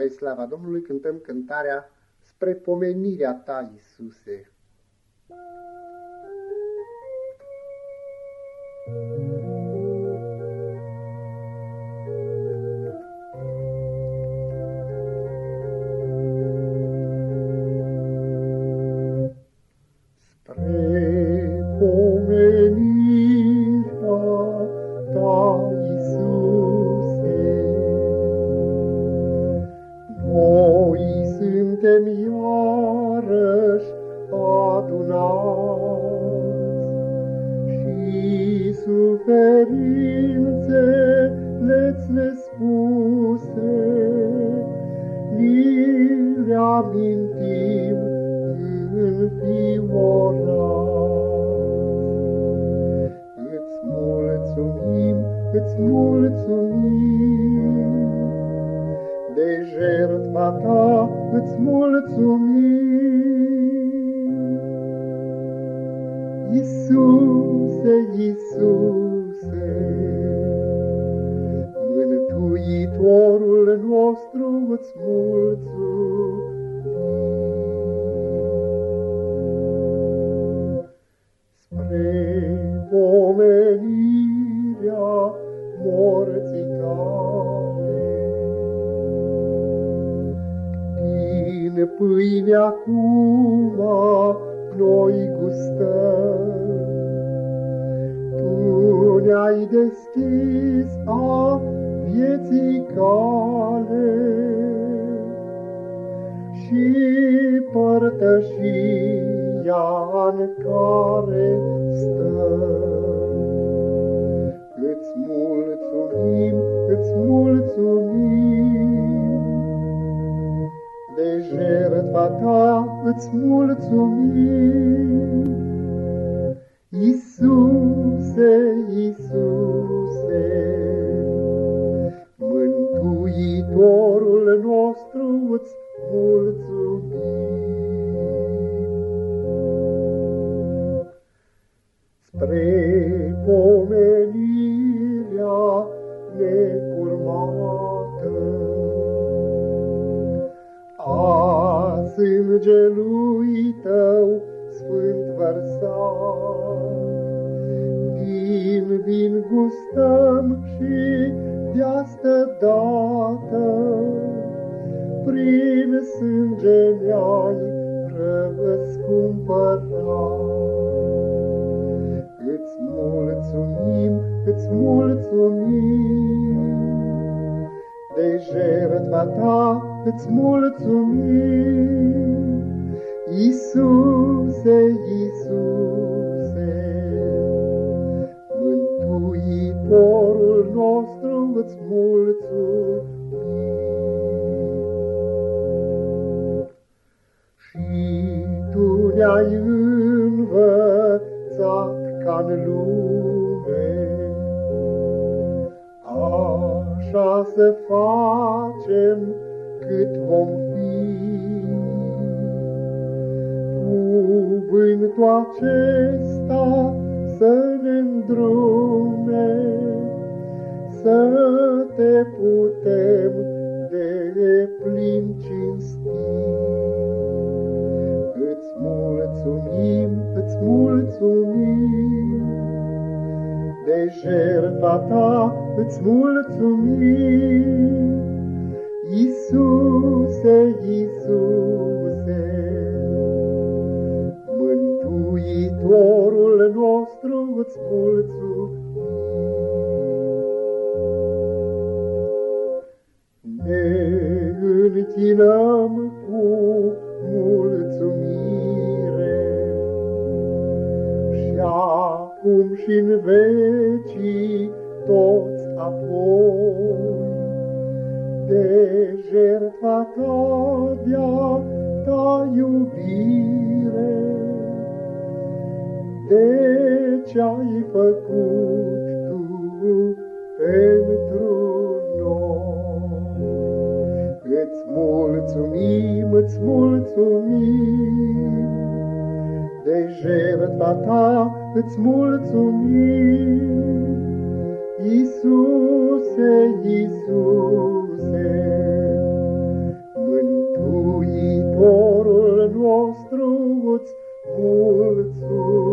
Spre slava Domnului cântăm cântarea Spre pomenirea ta, Iisuse. Spre suferințele-ți nespuse ni le amintim înfiorați. Îți mulțumim, îți mulțumim, de jertfa ta îți mulțumim. Iisuse, Iisuse, nostru îți mulțumim. Spre pomenirea morții pâine acum noi gustăm. Tu ne-ai deschis a vieții cale și părtășia în care stăm. Îți mulțumim, îți mulțumim, de jertfa ta îți mulțumim. Iisuse, Iisuse, pomenirea necurmată, sângelui tău sfânt vărsat. Din vin gustăm și de asta dată, prin sânge ne-ai răscumpărat. Îți mulțumim, îți mulțumim, de jertfa ta îți mulțumim. Iisuse, Iisuse, Mântuitorul nostru îți mulțumim. Și Tu ne-ai învățat ca-n lume, așa să facem cât vom fi. Cuvântul acesta să ne îndrume, să te putem de plin jertfa ta îți mulțumim. Iisuse, Iisuse, Mântuitorul nostru îți mulțumim. Ne închinăm cu mulțumire și acum și în vecii toți apoi de jertfa ta, de-a ta iubire, de ce-ai făcut tu pentru noi. Îți mulțumim, îți mulțumim, de jertfa ta îți mulțumim. Iisuse, Iisuse, Mântuitorul nostru îți mulțumim.